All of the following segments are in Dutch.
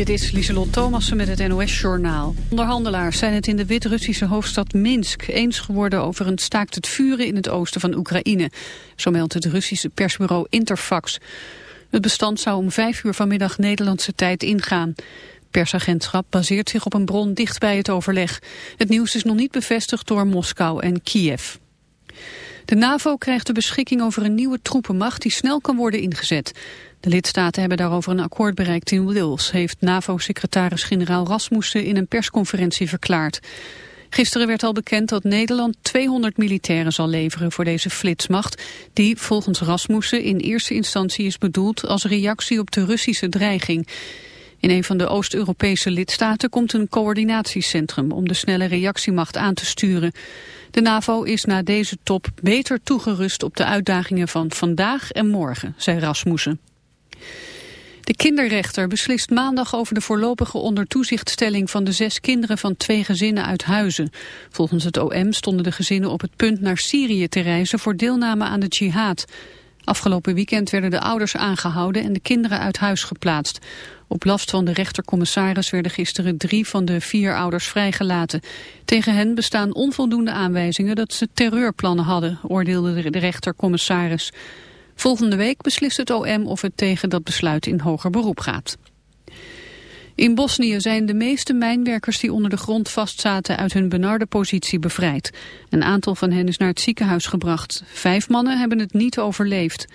Dit is Lieselot Thomassen met het NOS-journaal. Onderhandelaars zijn het in de Wit-Russische hoofdstad Minsk eens geworden over een staakt het vuren in het oosten van Oekraïne. Zo meldt het Russische persbureau Interfax. Het bestand zou om vijf uur vanmiddag Nederlandse tijd ingaan. persagentschap baseert zich op een bron dicht bij het overleg. Het nieuws is nog niet bevestigd door Moskou en Kiev. De NAVO krijgt de beschikking over een nieuwe troepenmacht die snel kan worden ingezet. De lidstaten hebben daarover een akkoord bereikt in Wils, heeft NAVO-secretaris-generaal Rasmussen in een persconferentie verklaard. Gisteren werd al bekend dat Nederland 200 militairen zal leveren voor deze flitsmacht, die volgens Rasmussen in eerste instantie is bedoeld als reactie op de Russische dreiging. In een van de Oost-Europese lidstaten komt een coördinatiecentrum om de snelle reactiemacht aan te sturen. De NAVO is na deze top beter toegerust op de uitdagingen van vandaag en morgen, zei Rasmussen. De kinderrechter beslist maandag over de voorlopige ondertoezichtstelling van de zes kinderen van twee gezinnen uit Huizen. Volgens het OM stonden de gezinnen op het punt naar Syrië te reizen voor deelname aan de jihad. Afgelopen weekend werden de ouders aangehouden en de kinderen uit huis geplaatst. Op last van de rechtercommissaris werden gisteren drie van de vier ouders vrijgelaten. Tegen hen bestaan onvoldoende aanwijzingen dat ze terreurplannen hadden, oordeelde de rechtercommissaris. Volgende week beslist het OM of het tegen dat besluit in hoger beroep gaat. In Bosnië zijn de meeste mijnwerkers die onder de grond vastzaten uit hun benarde positie bevrijd. Een aantal van hen is naar het ziekenhuis gebracht. Vijf mannen hebben het niet overleefd.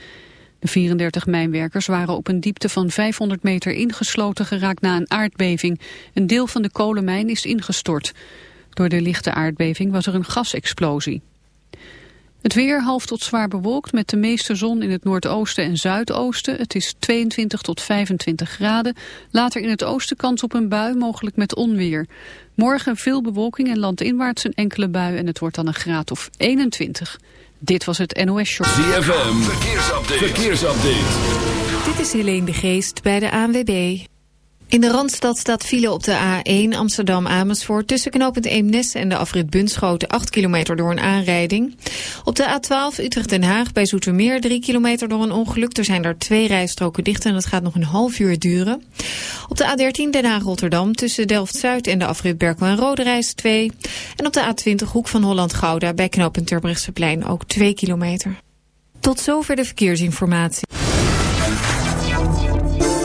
De 34 mijnwerkers waren op een diepte van 500 meter ingesloten geraakt na een aardbeving. Een deel van de kolenmijn is ingestort. Door de lichte aardbeving was er een gasexplosie. Het weer half tot zwaar bewolkt met de meeste zon in het noordoosten en zuidoosten. Het is 22 tot 25 graden. Later in het oosten kans op een bui, mogelijk met onweer. Morgen veel bewolking en landinwaarts een enkele bui en het wordt dan een graad of 21. Dit was het NOS Show. ZFM, verkeersupdate. verkeersupdate. Dit is Helene de Geest bij de ANWB. In de Randstad staat file op de A1 Amsterdam-Amersfoort... tussen knooppunt Eemnes en de afrit Bunschoten 8 kilometer door een aanrijding. Op de A12 Utrecht-Den Haag bij Zoetermeer 3 kilometer door een ongeluk. Er zijn daar twee rijstroken dicht en dat gaat nog een half uur duren. Op de A13 Den Haag-Rotterdam tussen Delft-Zuid en de afrit Berkel en Roderijs 2. En op de A20 Hoek van Holland-Gouda bij knooppunt Terbrechtseplein ook 2 kilometer. Tot zover de verkeersinformatie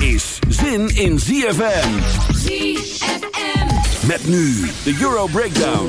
Is zin in ZFM. ZFM. Met nu de Euro Breakdown.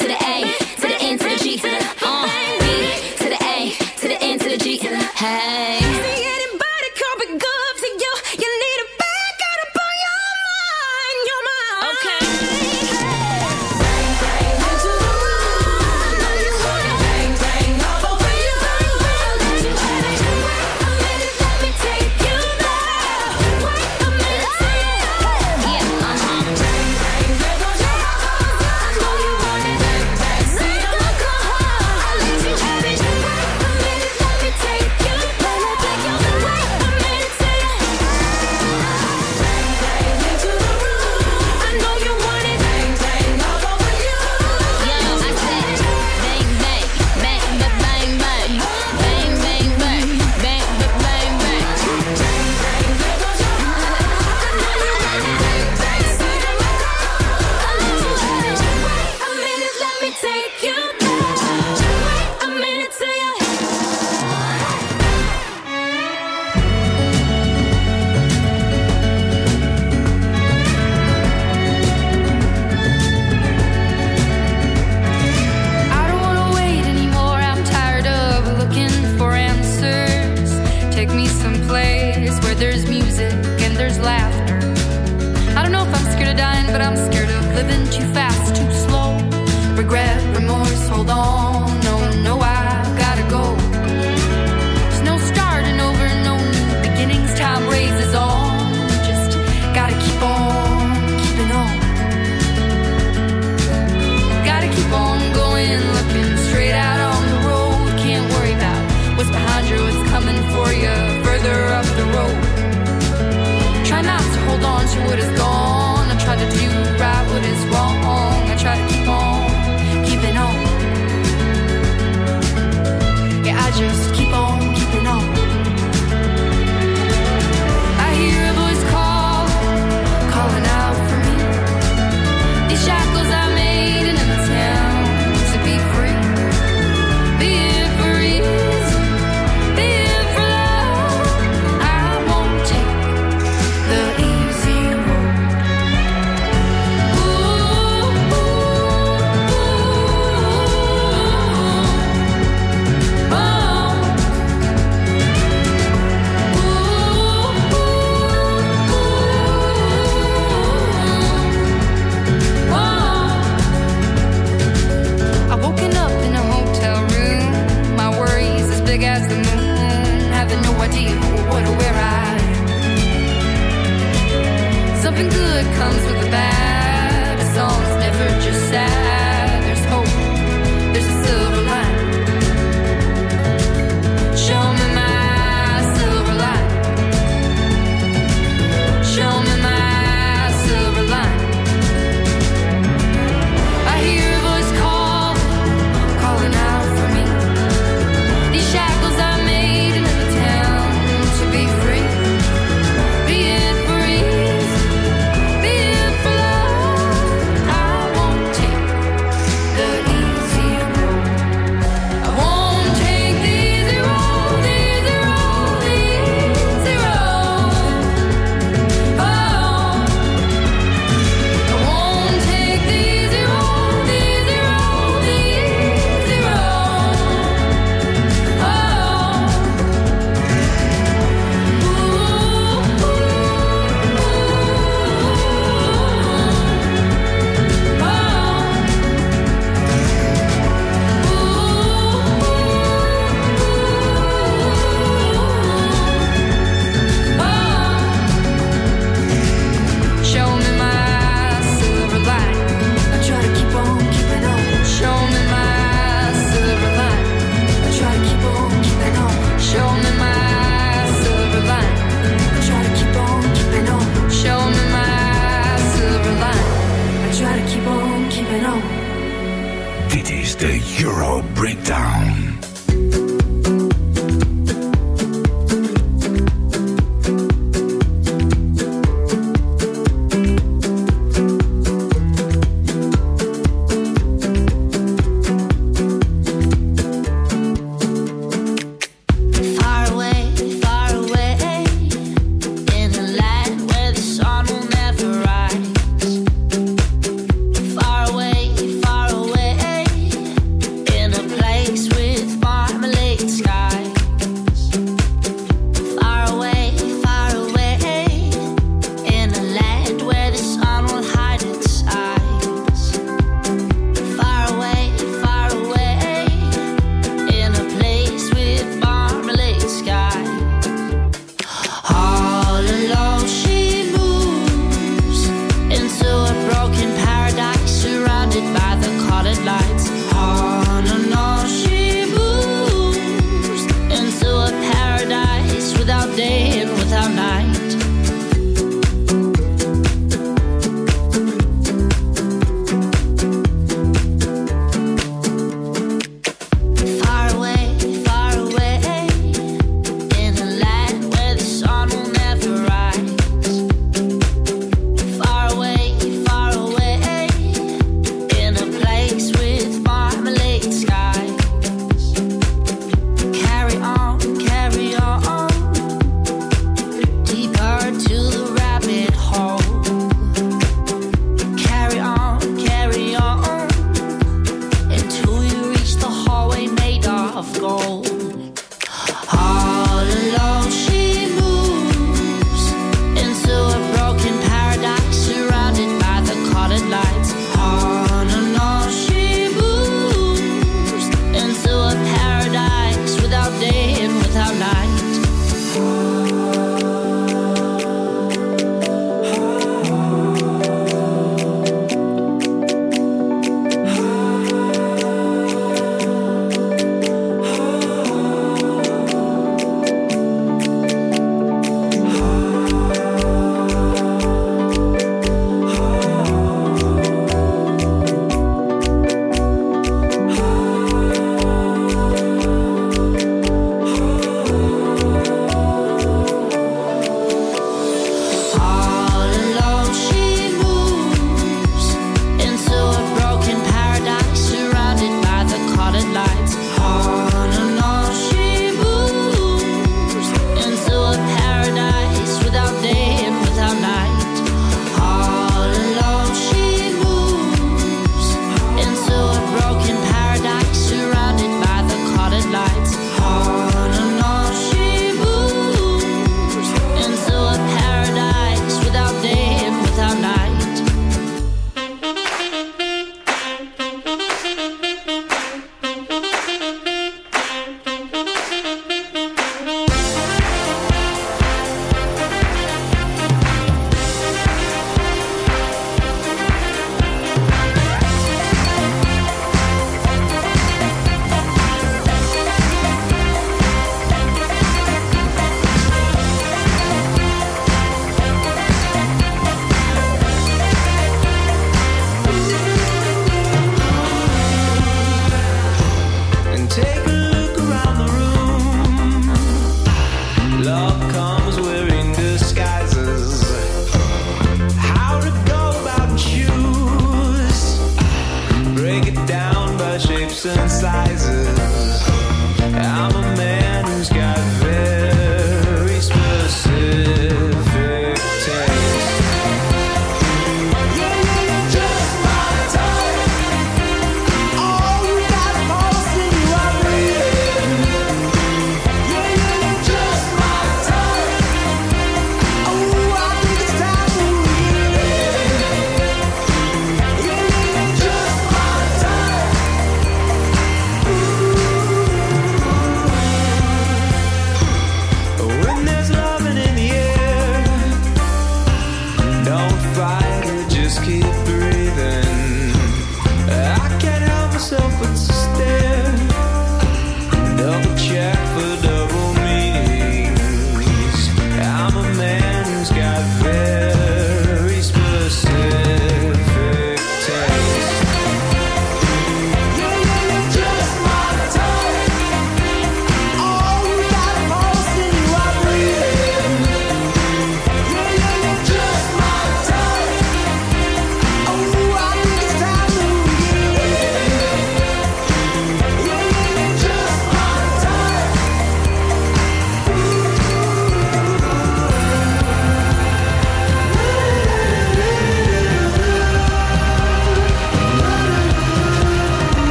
Dit is de Euro Breakdown.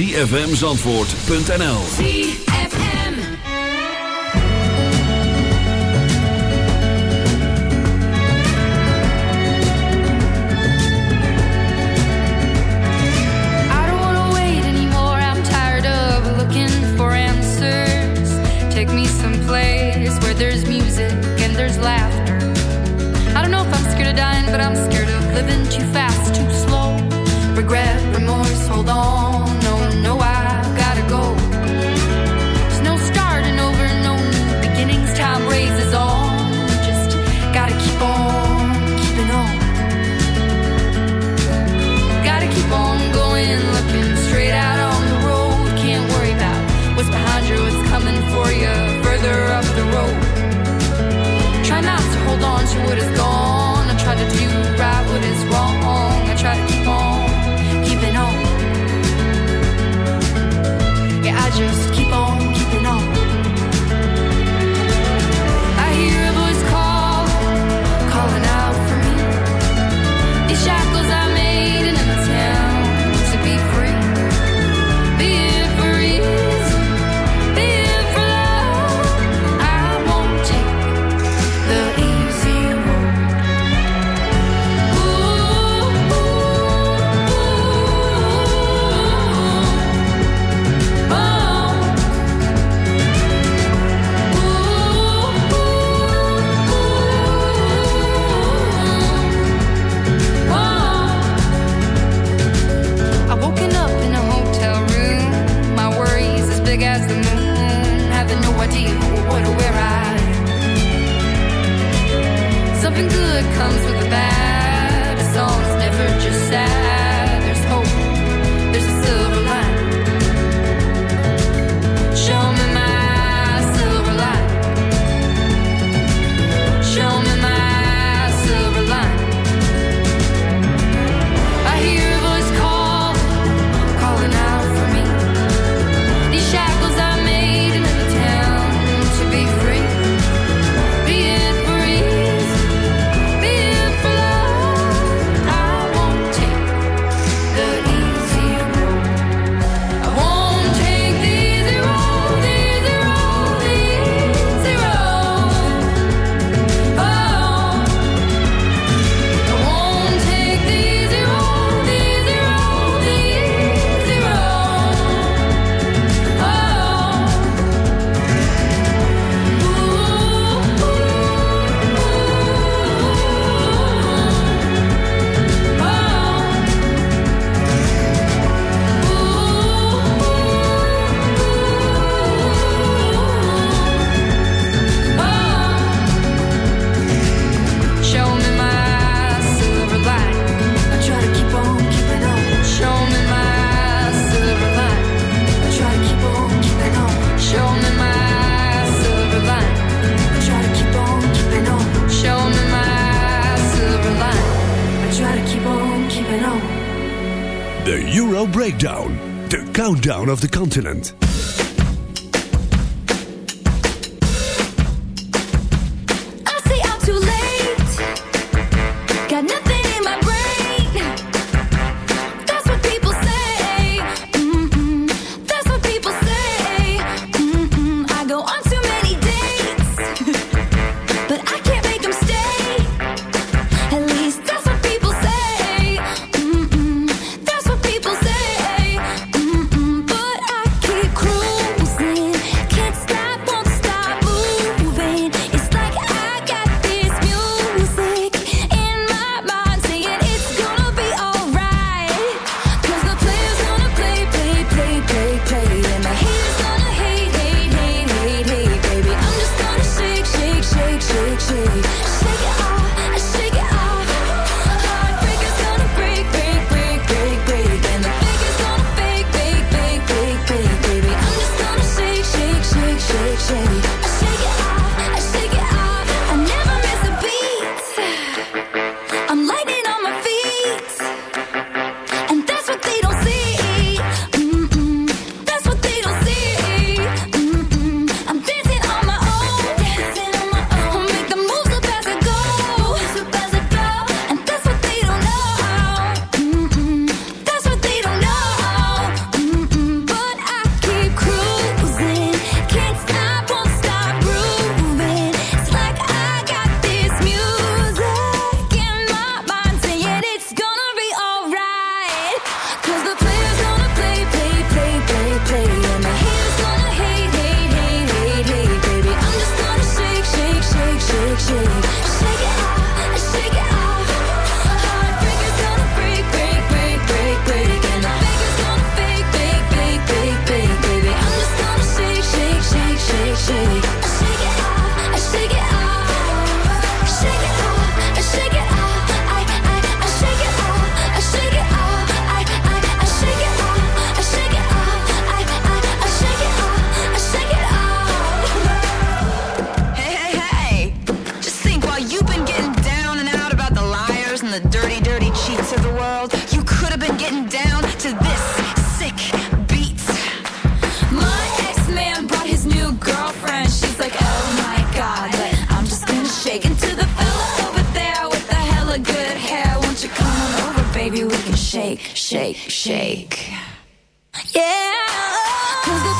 www.zfmzandvoort.nl countdown of the continent. Shake, shake, shake. Yeah.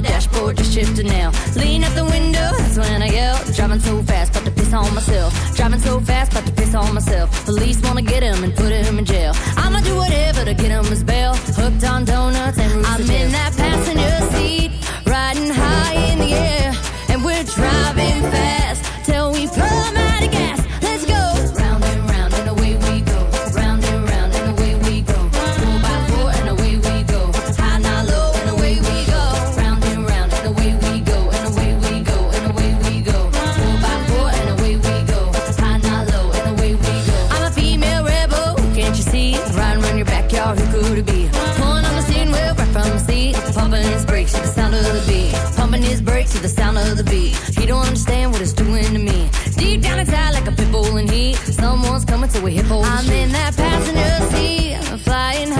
The dashboard, just shift now. Lean out the window, that's when I yell. Driving so fast, about to piss on myself. Driving so fast, about to piss on myself. Police wanna get him and put him in jail. I'ma do whatever to get him his bail. Hooked on donuts and I'm in that passenger seat, riding high in the air, and we're driving fast the of the beat. He don't understand what it's doing to me. Deep down inside, like a pit bull in heat. Someone's coming to a hip hole. I'm in that passenger seat, flying high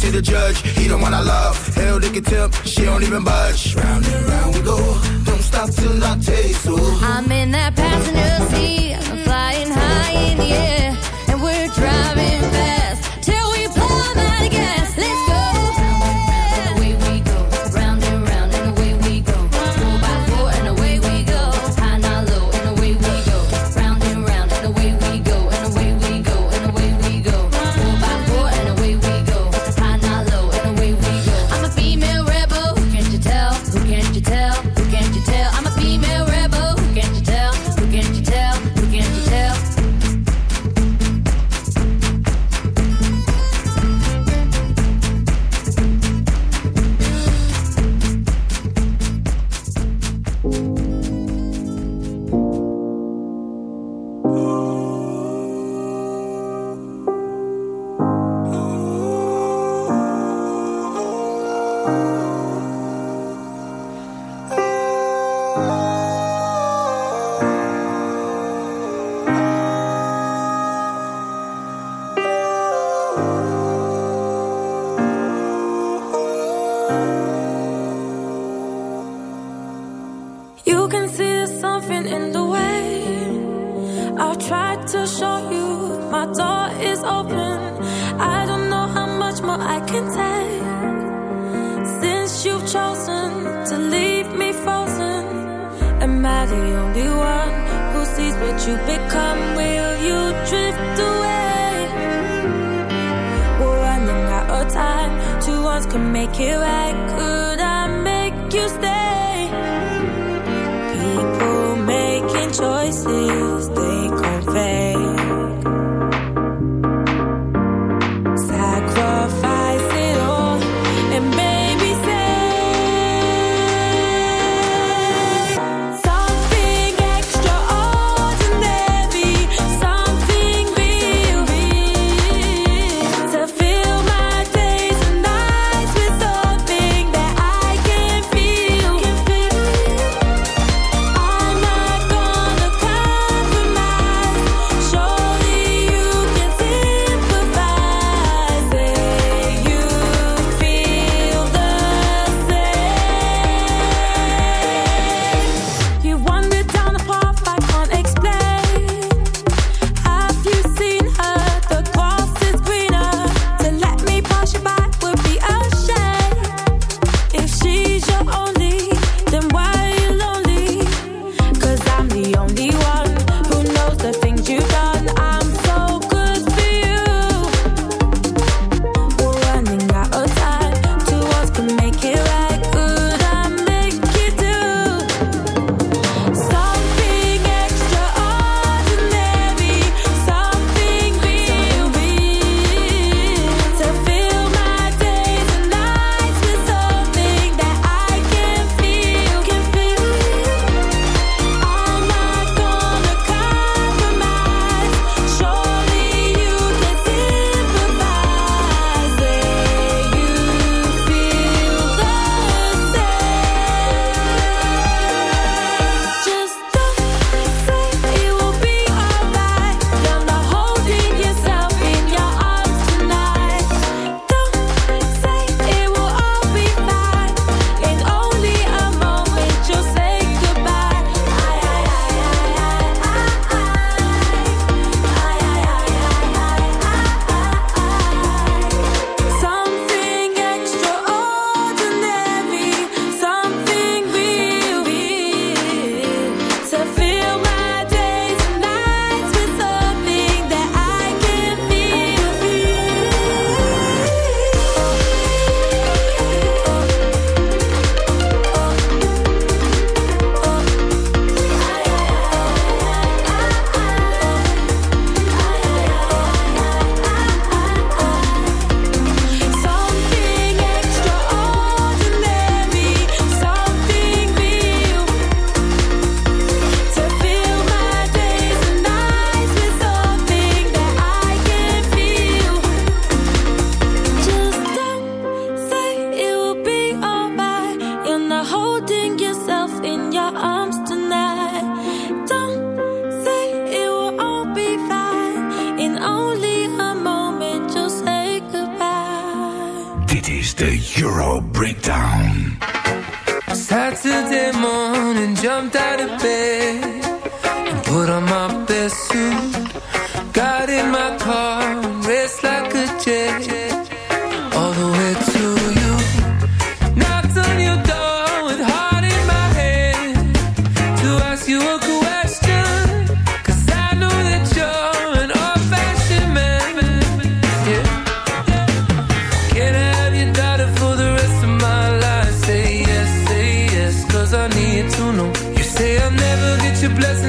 To the judge, he the one I love. Hell, they can tip, she don't even budge. Round and round we go. Don't stop till I taste so. I'm in that passenger seat, flying high in the air, and we're driving here I could no. You say I'll never get your blessing.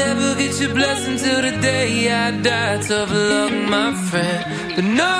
never get your blessing till the day I die. Tough luck, my friend. But no.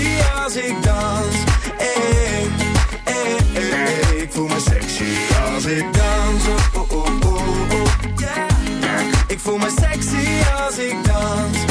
als ik dans. Eh, eh, eh, ik voel me sexy als ik dans. Oh, oh, oh, oh. oh. Ik voel me sexy als ik dans.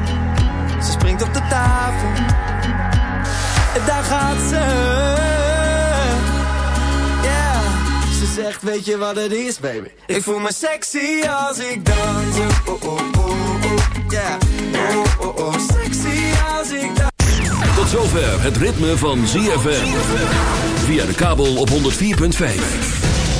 ze springt op de tafel, daar gaat ze. Yeah, ze zegt weet je wat het is baby. Ik voel me sexy als ik dans, oh oh oh oh, yeah, oh oh oh, sexy als ik dans. Tot zover het ritme van ZFM. Via de kabel op 104.5.